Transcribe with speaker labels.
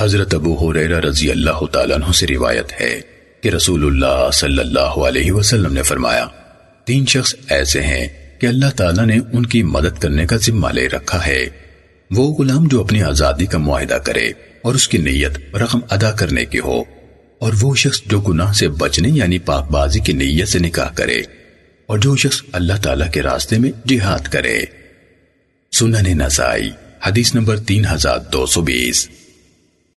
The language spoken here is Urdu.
Speaker 1: حضرت ابو حریرہ رضی اللہ تعالیٰ عنہ سے روایت ہے کہ رسول اللہ صلی اللہ علیہ وسلم نے فرمایا، تین شخص ایسے ہیں کہ اللہ تعالیٰ نے ان کی مدد کرنے کا ذمہ لے رکھا ہے۔ وہ غلام جو اپنی آزادی کا معاہدہ کرے اور اس کی نیت رقم ادا کرنے کی ہو، اور وہ شخص جو گناہ سے بچنے یعنی پاک بازی کی نیت سے نکاح کرے، اور جو شخص اللہ تعالیٰ کے راستے میں جہاد کرے۔ سنن نسائی، حدیث نمبر تین ہزار دو سو بیس۔